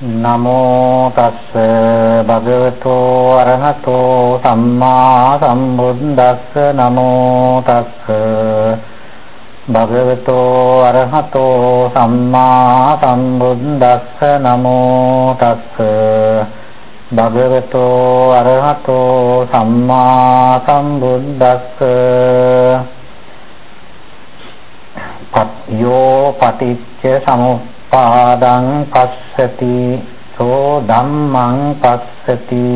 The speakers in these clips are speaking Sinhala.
නමෝ තස්ස භගවතු අරහතෝ සම්මා සම්බුද්දස්ස නමෝ තස්ස භගවතු අරහතෝ සම්මා සම්බුද්දස්ස නමෝ තස්ස භගවතු අරහතෝ සම්මා සම්බුද්දස්ස පත්‍යෝ පටිච්ච සමුප්පාදං පස්සති සෝ ධම්මං පස්සති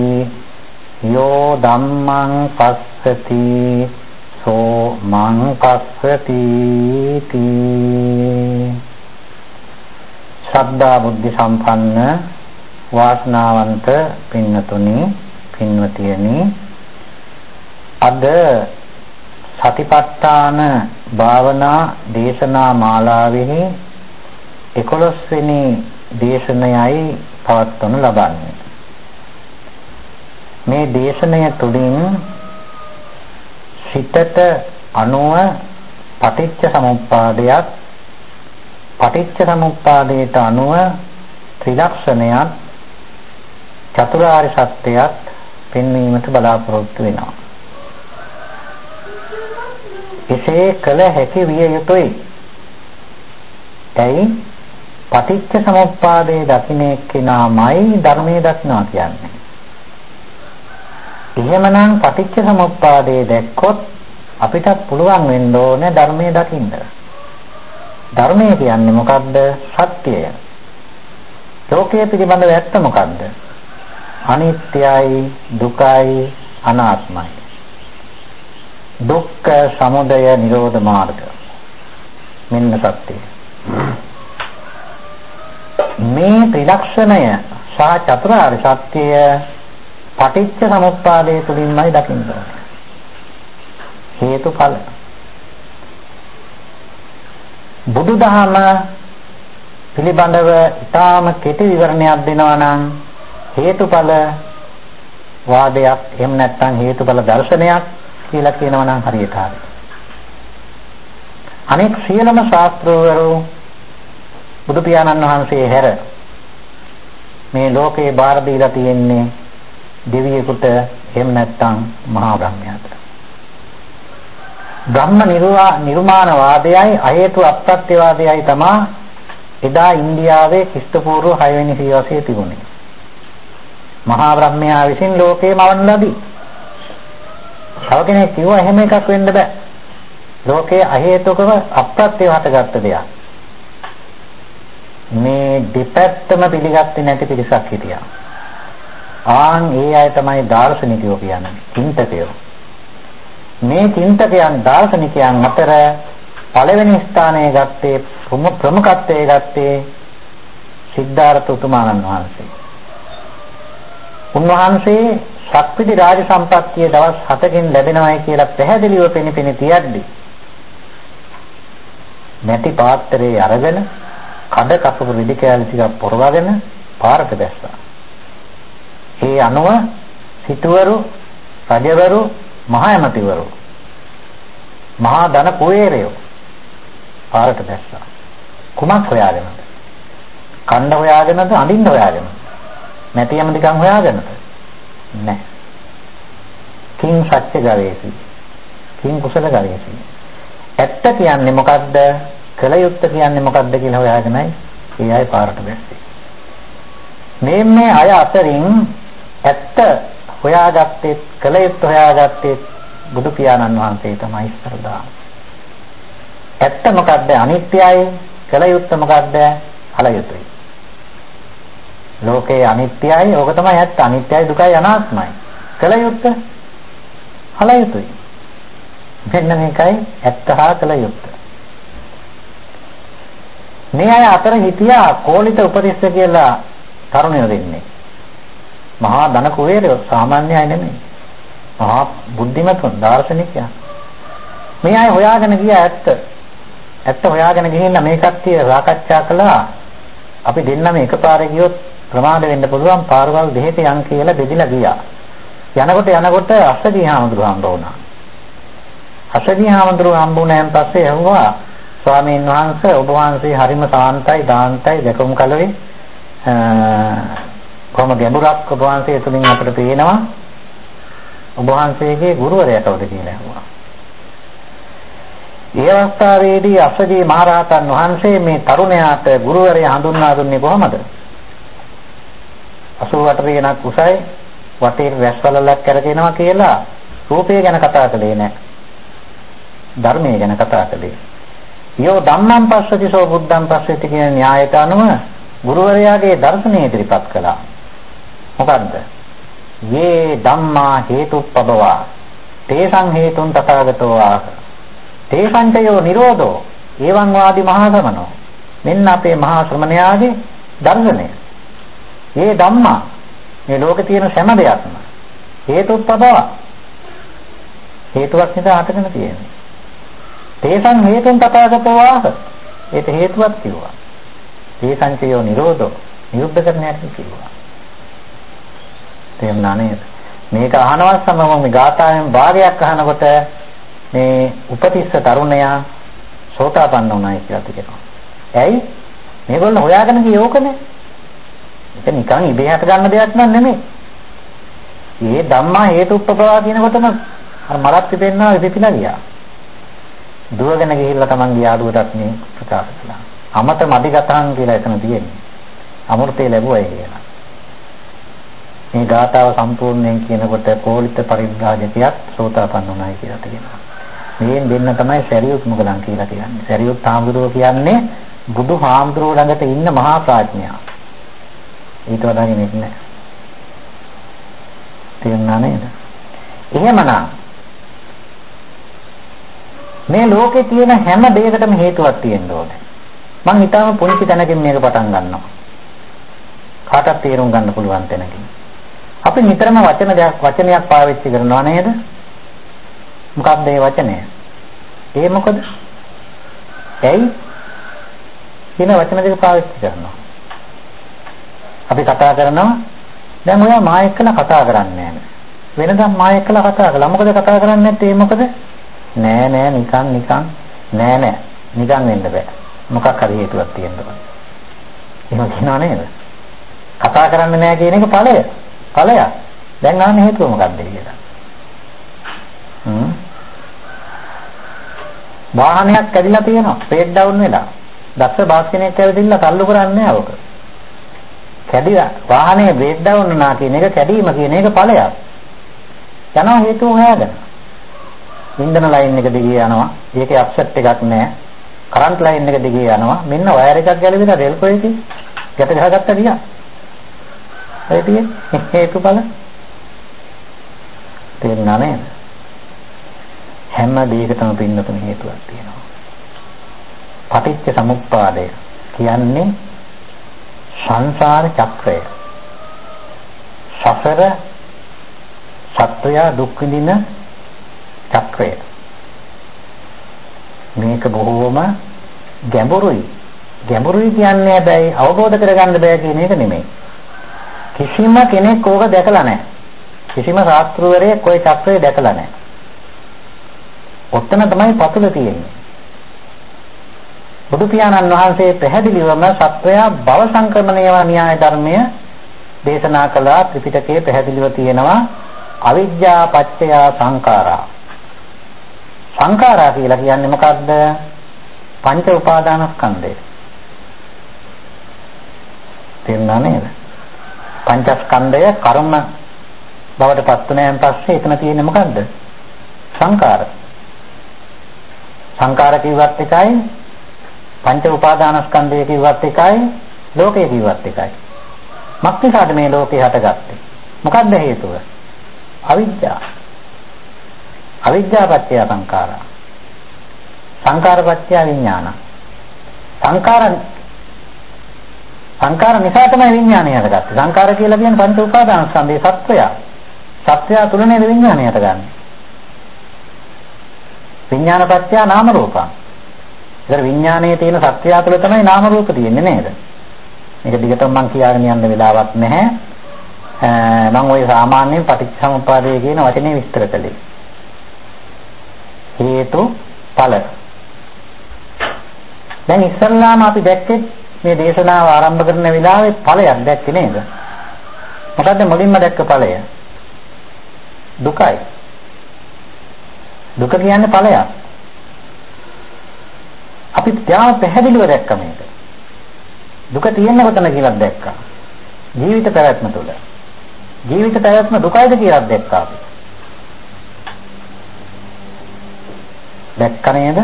යෝ ධම්මං පස්සති සෝ මං පස්සති ශ්‍රද්ධා බුද්ධ සම්පන්න වාසනාවන්ත පින්නතුනි පින්වතියනි අද සතිපට්ඨාන භාවනා දේශනා මාලාවෙහි 11 වෙනි දේශනයයි පවත්වනු ලබන්නේ. මේ දේශනය තුළින් සිතට අනුව පටිච්ච සමුප්පාදයක් පටිච්ච සමුප්පාදයට අනුව ත්‍රිලක්ෂණයක් චතුරාර්ය සත්‍යයක් පෙන්වීමට බලාපොරොත්තු වෙනවා. එසේ කළ හැකි විය යුතුයි. ඇයි? පටිච්ච සමුප්පාදයේ දකින්න එක්කෙනාමයි ධර්මයේ දක්නවා කියන්නේ. එහෙමනම් පටිච්ච සමුප්පාදයේ දැක්කොත් අපිට පුළුවන් වෙන්න ඕනේ ධර්මයේ දකින්න. ධර්මය කියන්නේ මොකද්ද? සත්‍යය. ලෝකයේ පිළිබඳව ඇත්ත මොකද්ද? අනිත්‍යයි, දුකයි, අනාත්මයි. දුක්ඛ සමුදය නිරෝධ මාර්ග. මෙන්න සත්‍යය. මේ ත්‍රිලක්ෂණය සහ චතුරාර්ය සත්‍යය පටිච්ච සමුප්පාදයේ තුලින්මයි දකින්න ඕනේ. හේතුඵල. බුදුදහම පිළිබඳව ඊටාම කෙටි විවරණයක් දෙනවා නම් හේතුඵල වාදයක් එහෙම නැත්නම් හේතුඵල දර්ශනයක් කියලා කියනවා නම් හරියට හරි. අනෙක් සියලුම ශාස්ත්‍රවරු බුදු පියාණන් වහන්සේ හැර මේ ලෝකේ බාර දීලා තියෙන්නේ දෙවියෙකුට එහෙම නැත්නම් මහා බ්‍රහ්මයාට. බ්‍රහ්ම නිර්මාණ වාදයයි අහේතු අප්‍රත්‍ය වාදයයි තමයි එදා ඉන්දියාවේ ක්‍රිස්තපූර්ව 6 වෙනි සියවසේ තිබුණේ. මහා බ්‍රහ්මයා විසින් ලෝකේ මවන ලදී. තව කෙනෙක් කිව්වා එහෙම එකක් වෙන්න බෑ. ලෝකයේ අහේතුකව අප්‍රත්‍යව හටගත්ත දෙයක්. මේ දෙපැත්තම පිළිගත්තේ නැති පිරිසක් හිටියා. ආන් ඒ අය තමයි දාර්ශනිකයෝ කියන්නේ, චින්තකයෝ. මේ චින්තකයන් දාර්ශනිකයන් අතර පළවෙනි ස්ථානය ගත්තේ ප්‍රමුඛත්වයේ ගත්තේ සිද්ධාර්ථ උතුමාණන් වහන්සේ. උන්වහන්සේ ශක්තිති රාජ සම්පත්තිය දවස් 7කින් ලැබෙනවායි කියලා පැහැදිලිව පෙනෙපෙන තියද්දී නැති පාත්‍රයේ අරගෙන කඩ කපපු රෙදි කෑලි ටිකක් පොරවගෙන පාරට දැස්සා. ඒ අනුව සිටුවරු, රජවරු, මහා ඇමතිවරු, මහා ධන කුවේරයෝ පාරට දැස්සා. කුමක් හොයාගෙනද? කණ්ඩ හොයාගෙනද අඳින්න හොයාගෙනද? නැති යමදිකම් හොයාගෙනද? නැහැ. කිං සත්‍ය ගවේසි. කිං කුසල ගවේසි. ඇත්ත කියන්නේ මොකද්ද? කළ යුත්තේ කියන්නේ මොකද්ද කියලා හොයාගෙනයි ඒ අය පාරට බැස්සේ. මේ මේ අය අතරින් ඇත්ත හොයාගත්තේ කළ යුත්තේ හොයාගත්තේ බුදු පියාණන් වහන්සේ තමයි ඉස්සරදා. ඇත්ත මොකද්ද? අනිත්‍යයි. කළ යුත්තේ මොකද්ද? ඵල යුතුයි. ලෝකේ අනිත්‍යයි. ඕක තමයි ඇත්ත. අනිත්‍යයි, දුකයි, අනාත්මයි. කළ යුත්තේ ඵල යුතුයි. මෙන්න මේකයි ඇත්ත හා කළ යුත්තේ. මේ අය අතර හිටියා කෝලිත උපතිස්ස කියලා තරුණයෝ දෙන්නේ. මහා ධන කුවේරයෝ සාමාන්‍ය අය නෙමෙයි. මහා බුද්ධිමතුන් දාර්ශනිකයන්. මේ අය හොයාගෙන ගියා ඇත්ත. ඇත්ත හොයාගෙන ගිහිල්ලා මේ කට්ටිය සාකච්ඡා කළා. අපි දෙන්නම එකපාරේ ගියොත් ප්‍රමාද වෙන්න පුළුවන් පාරවල් දෙහෙට යන් කියලා බෙදිලා ගියා. යනකොට යනකොට අස්සජී හාමුදුරුවෝ හම්බ වුණා. අස්සජී හාමුදුරුවෝ හම්බුණාන් පස්සේ ඇහුවා ස්වාමීන් වහන්සේ ඔබ වහන්සේ හරිම සාන්තයි දාන්තයි දැකුම් කලවේ කොහොම ගැඹුරක් ඔබ වහන්සේ තුලින් අපිට පේනවා ඔබ වහන්සේගේ ගුරුවරයා කවුද කියලා අහුවා. ඒ අවස්ථාවේදී අස්සජී මහරහතන් වහන්සේ මේ තරුණයාට ගුරුවරයා හඳුන්වා දුන්නේ කොහොමද? 88 වෙනක් උසයි වටේ වැස්වලලක් කරගෙනවා කියලා රූපය ගැන කතා කළේ නැහැ. ධර්මය ගැන කතා කළේ. යෝ ධම්මං පස්සති සෝ බුද්ධං පස්සති කියන න්‍යායට අනුව ගුරුවරයාගේ දර්ශනය ඉදිරිපත් කළා. මොකද්ද? යේ ධම්මා හේතුප්පබවා තේසං හේතුන් තථාගතෝ ආහ. තේසංචයෝ නිරෝධෝ එවං වාදි මහා සමනෝ. මෙන්න අපේ මහා ශ්‍රමණයාගේ දර්ශනය. මේ ධම්මා මේ ලෝකේ තියෙන සෑම දෙයක්ම හේතුප්පබව හේතුවක් නිසා හටගෙන තියෙන්නේ. තේසං හේතුන් තථාගතෝ ආහ. ඒක හේතුවක් කිව්වා. තේසංචයෝ නිරෝධෝ නිරුද්ධ කරන්න හැටි කිව්වා. තේරුණා නේද? මේක අහනවත් සමග මේ ගාථාවෙන් භාගයක් අහනකොට මේ උපතිස්ස තරුණයා සෝතාපන්න වුණායි කියලා කියනවා. ඇයි? මේගොල්ලෝ හොයාගෙන ගියේ ඕකනේ. ඒක නිකන් ඉබේ හට ගන්න දෙයක් නන් නෙමෙයි. මේ ධම්මා හේතුප්පවා කියනකොටම අර මලක් පිපෙන්නවා ඉපිලා ගියා. දුවගෙන ගිහිල්ලා තමන්ගේ යාළුවටත් මේ ප්‍රකාශ කළා. අමත මදිගතං කියලා එතන තියෙන්නේ. අමෘතේ ලැබුවයි කියලා. මේ ගාථාව සම්පූර්ණයෙන් කියනකොට කෝලිත පරිබ්‍රාජකයක් සෝතාපන්න වුණායි කියලා කියනවා. මේෙන් දෙන්න තමයි සරියුත් මුගලන් කියලා කියන්නේ. සරියුත් හාමුදුරුවෝ කියන්නේ බුදු හාමුදුරුවෝ ළඟට ඉන්න මහා ප්‍රඥා. ඊට වඩා කෙනෙක් නැහැ. තේරුණා නේද? එහෙමනම් මේ ලෝකේ තියෙන හැම දෙයකටම හේතුවක් තියෙන්න ඕනේ. මං හිතාම පුංචි තැනකින් මේක පටන් ගන්නවා. කාටත් තේරුම් ගන්න පුළුවන් තැනකින්. අපි නිතරම වචන දෙයක් වචනයක් පාවිච්චි කරනවා නේද? මොකක්ද මේ වචනය? ඒ මොකද? ඇයි? කියන වචන දෙක පාවිච්චි කරනවා. අපි කතා කරනවා දැන් ඔයා මා එක්කලා කතා කරන්නේ නැහැ. වෙනදා මා එක්කලා කතා කළා. මොකද කතා කරන්නේ නැත්තේ ඒ මොකද? නෑ නෑ නිකන් නිකන් නෑ නෑ නිකන් වෙන්න බෑ. මොකක් හරි හේතුවක් තියෙන්න ඕනේ. එහෙම කියනවා නේද? කතා කරන්නේ නෑ කියන එක ඵලය. ඵලයක්. දැන් ආන්නේ හේතුව මොකක්ද කියලා. හ්ම්. වාහනයක් කැඩිලා තියෙනවා. ස්පීඩ් ඩවුන් වෙලා. දක්ෂ බාස් කෙනෙක් ඇවිදින්න තල්ලු කරන්නේ නැහැ ඔක. කැඩිලා වාහනේ බ්‍රේක් ඩවුන් වුණා කියන එක කැඩීම කියන එක ඵලයක්. යනවා හේතුව හොයාගෙන. ඉන්ධන ලයින් එක දිගේ යනවා. ඒකේ අප්සෙට් එකක් නැහැ. කරන්ට් ලයින් එක දිගේ යනවා. මෙන්න වයර් එකක් ගැලවිලා රේල් කොයේදී ගැට ගහගත්ත ගියා. ඒ තියෙන්නේ හේතුඵල. තේරුණා නේද? හැම දෙයකටම පින්නතුන හේතුවක් තියෙනවා. පටිච්ච සමුප්පාදය කියන්නේ සංසාර චක්‍රය. සසර සත්වය දුක් විඳින චක්‍රය. මේක බොහෝම ගැඹුරුයි. ගැඹුරුයි කියන්නේ හැබැයි අවබෝධ කරගන්න බෑ කියන එක නෙමෙයි. කිසිම කෙනෙක් ඕක දැකලා නැහැ. කිසිම ශාස්ත්‍රවරයෙක් ওই චක්‍රය දැකලා නැහැ. ඔතන තමයි පතුල තියෙන්නේ. බුදු පියාණන් වහන්සේ පැහැදිලිවම සත්වයා භව සංක්‍රමණය න්‍යාය ධර්මය දේශනා කළා ත්‍රිපිටකයේ පැහැදිලිව තියෙනවා අවිද්‍යා පත්‍ය සංඛාරා සංඛාරා කියලා කියන්නේ මොකද්ද පංච උපාදානස්කන්ධය තේරුණා නේද පංචස්කන්ධය කර්ම බවට පත් වුණාන් පස්සේ එතන තියෙන්නේ මොකද්ද සංඛාර සංඛාර කිව්වත් එකයි පංච උපාදානස්කන්ධය කිව්වත් එකයි ලෝකය කිව්වත් එකයි. මක්නිසාද මේ ලෝකේ හටගත්තේ? මොකක්ද හේතුව? අවිද්‍යාව. අවිද්‍යාව පත්‍ය සංඛාරා. සංඛාර පත්‍ය විඥාන. සංඛාර සංඛාර නිසා තමයි විඥානය හටගත්තේ. සංඛාර කියලා කියන්නේ පංච උපාදානස්කන්ධයේ සත්‍යය. සත්‍යය තුල නේද විඥානය හටගන්නේ. විඥාන පත්‍ය නාම රූපං. ඒතර විඥානයේ තියෙන සත්‍යය තුළ තමයි නාම රූප තියෙන්නේ නේද? මේක දිගටම මම කියාගෙන යන්න වෙලාවක් නැහැ. මම ওই සාමාන්‍යයෙන් පටිච්චසමුප්පාදය කියන වචනේ විස්තර කළේ. හේතු ඵල. දැන් ඉස්සල්ලාම අපි දැක්කේ මේ දේශනාව ආරම්භ කරන වෙලාවේ ඵලයක් දැක්කේ නේද? මොකද්ද මුලින්ම දැක්ක ඵලය? දුකයි. දුක කියන්නේ ඵලයක්. අපි ත්‍යාව පැහැදිලිව දැක්ක මේක. දුක තියෙන්නේ කොතන කියලා දැක්කා. ජීවිත පැවැත්ම තුළ. ජීවිත පැවැත්ම දුකයිද කියලා දැක්කා අපි. දැක්ක නේද?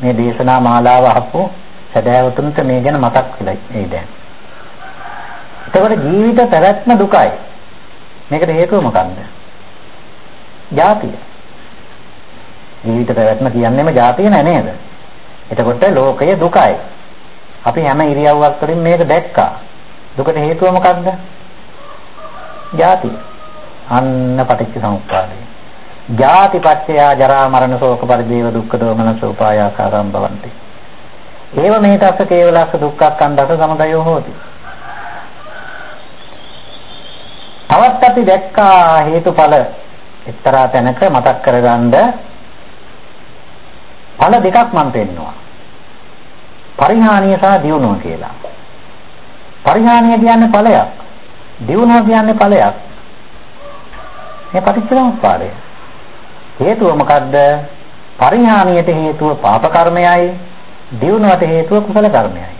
මේ දේශනා මාලාව අහපු සදහැවතුන්ට මේ ගැන මතක් වෙලා ඒ දැන්. එතකොට ජීවිත පැවැත්ම දුකයි. මේකට හේතුව මොකන්ද? ජාතිය. ජීවිත පැවැත්ම කියන්නේම ජාතිය නෑ නේද? එතකොට ලෝකය දුකයි. අපි හැම ඉරියව්වක් වලින් මේක දැක්කා. දුකට හේතුව මොකද්ද? ජාතිය. අන්න පටිච්ච සමුප්පාදය. ජාති පත්‍ය ජරා මරණ ශෝක පරිදේව දුක්ඛ දෝමන සෝපායාකාරම් භවಂತಿ. ඒව මේතස්ස කේවලස්ස දුක්ඛක්ඛන්දස සමුදයෝ හෝති. තවත් අපි දැක්කා හේතුඵල එක්තරා තැනක මතක් කරගන්න ඵල දෙකක් මම පෙන්නවා. පරිහානිය සහ දියුණුව කියලා. පරිහානිය කියන්නේ ඵලයක්. දියුණුව කියන්නේ ඵලයක්. මේ පටිච්චසමුප්පාදය. හේතුව මොකද්ද? පරිහානියට හේතුව පාප කර්මයයි, දියුණුවට හේතුව කුසල කර්මයයි.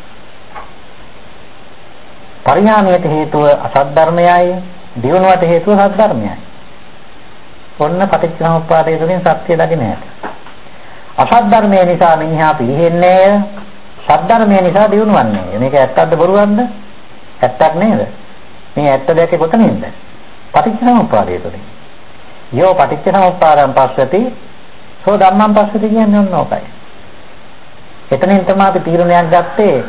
පරිහානියට හේතුව අසත් ධර්මයයි, දියුණුවට හේතුව සත් ධර්මයයි. ඔන්න පටිච්චසමුප්පාදයේ තුලින් සත්‍ය දකින්න හැට. අසත් ධර්මයේ නිසා මිනිහා පිළිහෙන්නේ සත් ධර්මයේ නිසා දියුණුවන්නේ. මේක ඇත්තක්ද බොරුවක්ද? ඇත්තක් නේද? මේ ඇත්ත දැක්කේ කොතනින්ද? පටිච්චසමුප්පාදයේ තුලින්. යෝ පටිච්චසමුප්පාදං පස්සති සෝ ධම්මං පස්සති කියන්නේ ඔන්න ඕකයි. එතනින් තමයි අපි තීරණයක් ගත්තේ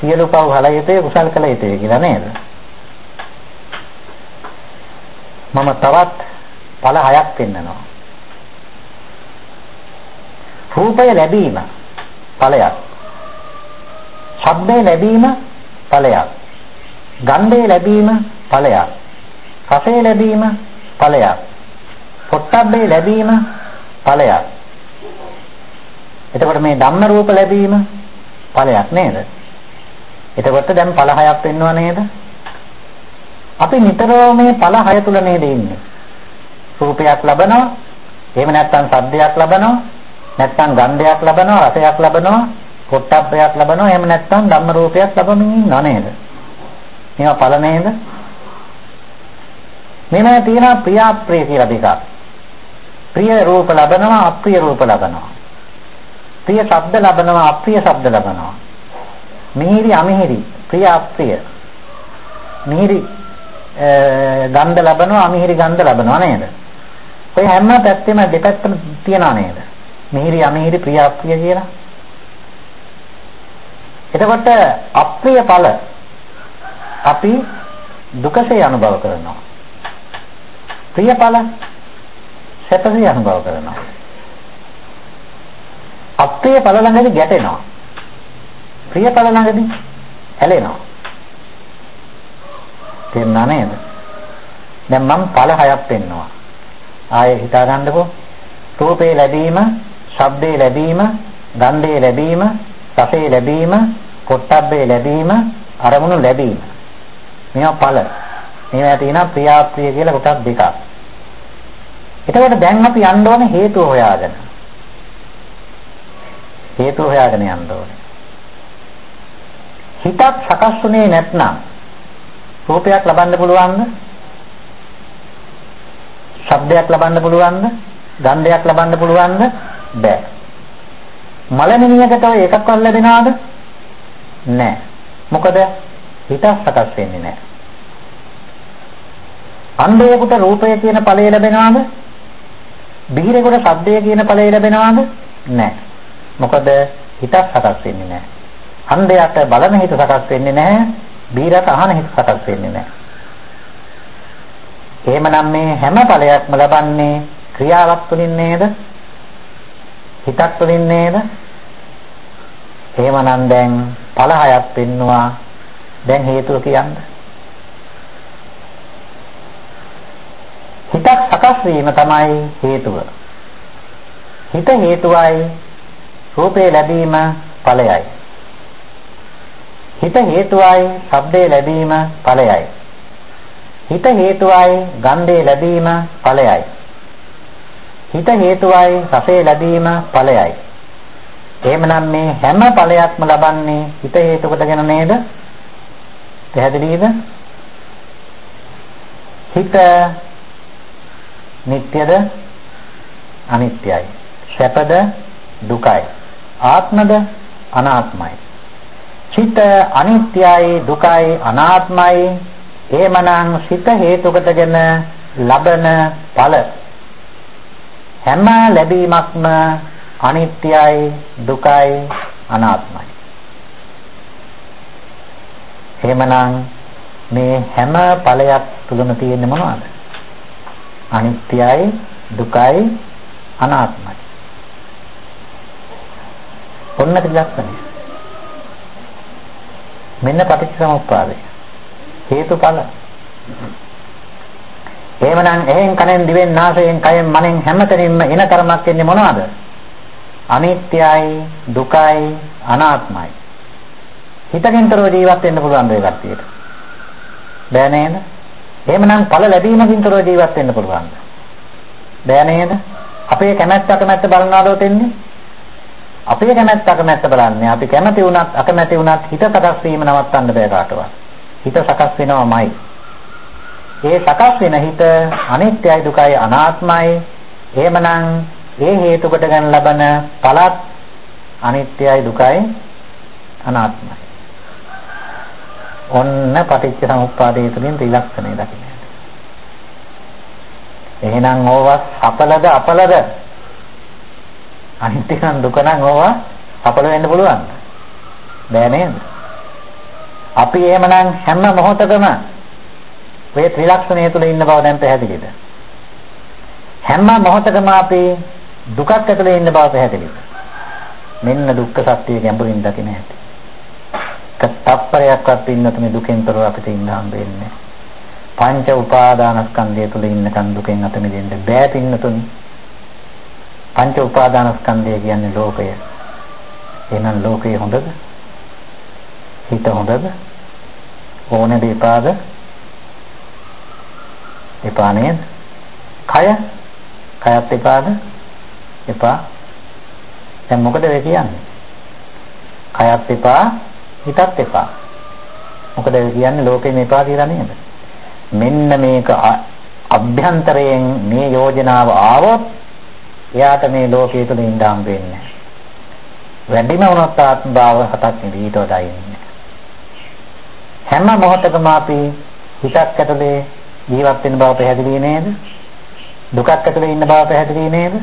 සියලු පව් හල යුතුය කුසල් කළ යුතුය කියලා නේද? මම තවත් ඵල හයක් පෙන්නනවා. රූපය ලැබීම ඵලයක්. ශබ්දය ලැබීම ඵලයක්. ගන්ධය ලැබීම ඵලයක්. රසය ලැබීම ඵලයක්. පොට්ටබ්බේ ලැබීම ඵලයක්. එතකොට මේ ධම්ම රූප ලැබීම ඵලයක් නේද? එතකොට දැන් ඵල හයක් වෙන්නව නේද? අපි නිතරම මේ ඵල හය තුල නේද ඉන්නේ. රූපයක් ලබනවා, එහෙම නැත්නම් ශබ්දයක් ලබනවා, නැත්නම් ගන්ධයක් ලබනවා, රසයක් ලබනවා, පොට්ටබ්බයක් ලබනවා, එහෙම නැත්නම් ධම්ම රූපයක් ලබමින් ඉන්නව නේද? මේවා ඵල නේද? මෙන්න තියෙනවා ප්‍රිය අප්‍රිය කියලා දෙකක්. ප්‍රිය රූප ලබනවා, අප්‍රිය රූප ලබනවා. ප්‍රිය ශබ්ද ලබනවා, අප්‍රිය ශබ්ද ලබනවා. මිහිරි අමිහිරි, ප්‍රිය අප්‍රිය. මිහිරි ගන්ධ ලබනවා, අමිහිරි ගන්ධ ලබනවා නේද? ඔය හැම පැත්තෙම දෙපැත්තම තියනවා නේද? මිහිරි අමිහිරි ප්‍රිය අප්‍රිය කියලා. එතකොට අප්‍රිය ඵල අපි දුකසේ අනුභව කරනවා. ප්‍රිය ඵල සැපසේ අනුභව කරනවා. අප්‍රිය ඵල ළඟදී ගැටෙනවා. ප්‍රිය ඵල ළඟදී ඇලෙනවා. තේරුණා නේද? දැන් මම ඵල හයක් පෙන්නවා. ආයේ හිතා ගන්නකො. රූපේ ලැබීම, ශබ්දේ ලැබීම, ගන්ධේ ලැබීම, රසේ ලැබීම, පොට්ටබ්බේ ලැබීම, අරමුණු ලැබීම. මේවා ඵල. මේවා තියෙනවා ප්‍රියාප්‍රිය කියලා කොටස් දෙකක්. එතකොට දැන් අපි යන්න ඕනේ හේතුව හොයාගෙන. හේතුව හොයාගෙන යන්න ඕනේ. හිතක් සකස් වුණේ නැත්නම් රූපයක් ලබන්න පුළුවන්ද? ශබ්දයක් ලබන්න පුළුවන්ද? ගන්ධයක් ලබන්න පුළුවන්ද? බෑ. මලමිනියකට ඔය එකක්වත් ලැබෙනවද? නෑ. මොකද හිත සකස් වෙන්නේ නෑ. අන්ධයෙකුට රූපය කියන ඵලය ලැබෙනවද? බිහිරෙකුට ශබ්දය කියන ඵලය ලැබෙනවද? නෑ. මොකද හිත සකස් වෙන්නේ නෑ. අන්ධයාට බලන හිත සකස් වෙන්නේ නැහැ. බීරට අහන හිත සකස් වෙන්නේ නැහැ. එහෙමනම් මේ හැම ඵලයක්ම ලබන්නේ ක්‍රියාවක් තුලින් නේද? හිතක් තුලින් නේද? එහෙමනම් දැන් ඵල හයක් පෙන්නවා. දැන් හේතුව කියන්නේ හිතක් සකස් වීම තමයි හේතුව. හිත හේතුවයි රූපේ ලැබීම ඵලයයි. හිත හේතුවයි ශබ්දේ ලැබීම ඵලයයි. හිත හේතුවයි ගන්ධේ ලැබීම ඵලයයි. හිත හේතුවයි රසේ ලැබීම ඵලයයි. එහෙමනම් මේ හැම ඵලයක්ම ලබන්නේ හිත හේතු කොටගෙන නේද? පැහැදිලිද? හිත නිට්ටයද අනිත්‍යයි. සැපද දුකයි. ආත්මද අනාත්මයි. චිත අනිත්‍යයි දුකයි අනාත්මයි එහෙමනම් සිත හේතු කොටගෙන ලබන ඵල හැම ලැබීමක්ම අනිත්‍යයි දුකයි අනාත්මයි එහෙමනම් මේ හැම ඵලයක් තුලම තියෙන්නේ මොනවද අනිත්‍යයි දුකයි අනාත්මයි. ඔන්න ත්‍රිලක්ෂණය මෙන්න පටිච්චසමුප්පාදය. හේතුඵල. එහෙමනම් එහෙන් කනෙන් දිවෙන් නාසයෙන් කයෙන් මනෙන් හැමතැනින්ම එන කර්මයක් වෙන්නේ මොනවද? අනිත්‍යයි දුකයි අනාත්මයි. හිතකින්තරව ජීවත් වෙන්න පුළුවන් දෙයක් කට්ටියට? බෑ නේද? එහෙමනම් ඵල ලැබීමකින්තරව ජීවත් වෙන්න පුළුවන් බෑ නේද අපේ කැමැත්ත අකමැත්ත බලනවාදෝ තෙන්නේ අපේ කැමැත්ත අකමැත්ත බලන්නේ අපි කැමති වුණත් අකමැති වුණත් හිත සකස් වීම නවත්තන්න බෑ කාටවත්. හිත සකස් වෙනවමයි. ඒ සකස් වෙන හිත අනිත්‍යයි දුකයි අනාත්මයි. එහෙමනම් ඒ හේතු කොට ගන්න ලබන පළත් අනිත්‍යයි දුකයි අනාත්මයි. ඔන්න පටිච්ච සමුප්පාදයේ තුලින් ත්‍රිලක්ෂණය දකින්න. එහෙනම් ඕවා අපලද අපලද අනිත්‍ය නම් දුක නම් ඕවා අපල වෙන්න පුළුවන්. බෑ නේද? අපි එහෙමනම් හැම මොහොතකම මේ ත්‍රිලක්ෂණය තුළ ඉන්න බව දැන් පැහැදිලිද? හැම මොහොතකම අපි දුකක් ඇතුලේ ඉන්න බව පැහැදිලිද? මෙන්න දුක්ඛ සත්‍ය ගැඹුරින් දකින්න ඇති. කත්තප්පරයක්වත් ඉන්නතුනේ දුකෙන් තොරව අපිට ඉන්න හම්බ වෙන්නේ. පංච උපාදානස්කන්ධය තුළ ඉන්නකන් දුකෙන් අත මිදෙන්න බෑ පින්නතුනේ. පංච උපාදානස්කන්ධය කියන්නේ ලෝකය. එහෙනම් ලෝකය හොඳද? හිත හොඳද? ඕනේ දෙපාද? එපා නේද? කය? කයත් එපාද? එපා. දැන් මොකද වෙ කියන්නේ? කයත් එපා, හිතත් එපා. මොකද කියන්නේ ලෝකෙම එපා කියලා නේද? මෙන්න මේක අභ්‍යන්තරයෙන් මේ යෝජනාව ආවොත් එයාට මේ ලෝකයේ තුල ඉඳන් හම්බ වෙන්නේ වැඩිම වුණත් ආත්ම භාව හතක් නෙවෙයි ඊට වඩා ඉන්නේ හැම මොහොතකම අපි හිතක් ඇතුලේ ජීවත් වෙන බව පැහැදිලි නේද? දුකක් ඇතුලේ ඉන්න බව පැහැදිලි නේද?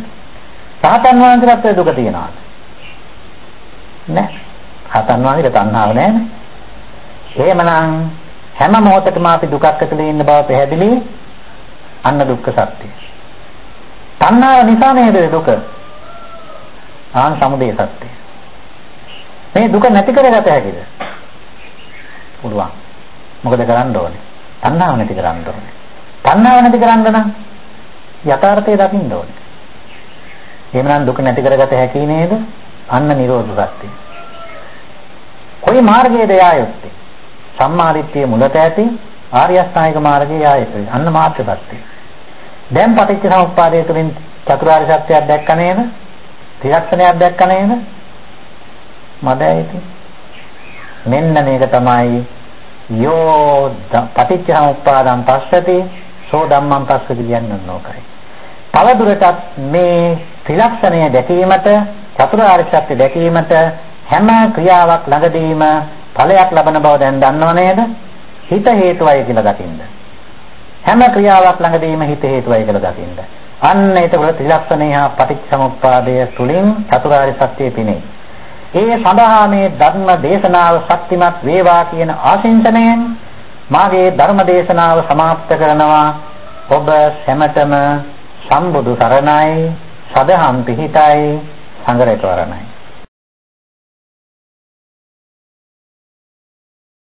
සහතන් වහන්සේට දුක තියනවාද? නෑ හතන් වහන්සේට තණ්හාව නෑනේ එහෙමනම් හැම මොහොතකම අපි දුකක් ඇතුලේ ඉන්න බව පැහැදිලි අන්න දුක්ඛ සත්‍යය තණ්හාව නිසා නේද දුක? ආන් සමුදය සත්‍ය. මේ දුක නැති කරගත හැකිද? පුළුවන්. මොකද කරන්න ඕනේ? තණ්හාව නැති කරන්න ඕනේ. තණ්හාව නැති කරන්න නම් යථාර්ථය දකින්න ඕනේ. එහෙමනම් දුක නැති කරගත හැකි නේද? අන්න නිරෝධ සත්‍ය. කොයි මාර්ගයේද යායුත්තේ? සම්මාදිට්ඨිය මුලට ඇති ආර්ය අෂ්ටාංගික මාර්ගයේ යායුත්තේ. අන්න මාර්ග සත්‍යය. දැන් පටිච්ච සමුප්පාදය තුළින් චතුරාර්ය සත්‍යයක් දැක්ක නේද? ත්‍රිලක්ෂණයක් දැක්ක නේද? මදයි ඉතින්. මෙන්න මේක තමයි යෝ පටිච්ච සමුප්පාදං පස්සති සෝ ධම්මං පස්සති කියන්නේ නෝකයි. තවදුරටත් මේ ත්‍රිලක්ෂණය දැකීමට චතුරාර්ය සත්‍ය දැකීමට හැම ක්‍රියාවක් ළඟදීම ඵලයක් ලබන බව දැන් දන්නව නේද? හිත හේතුවයි කියලා දකින්න. හැම ක්‍රියාවක් ළඟදීම හිත හේතුවයි කියලා දකින්න. අන්න ඒතකොට ත්‍රිලක්ෂණය හා පටිච්චසමුප්පාදය තුලින් චතුරාර්ය සත්‍යය පිනේ. ඒ සඳහා මේ ධර්ම දේශනාව ශක්තිමත් වේවා කියන ආශිංසනයෙන් මාගේ ධර්ම දේශනාව સમાપ્ત කරනවා. ඔබ සැමතම සම්බුදු සරණයි සදහම් පිහිටයි සංගරේතවරණයි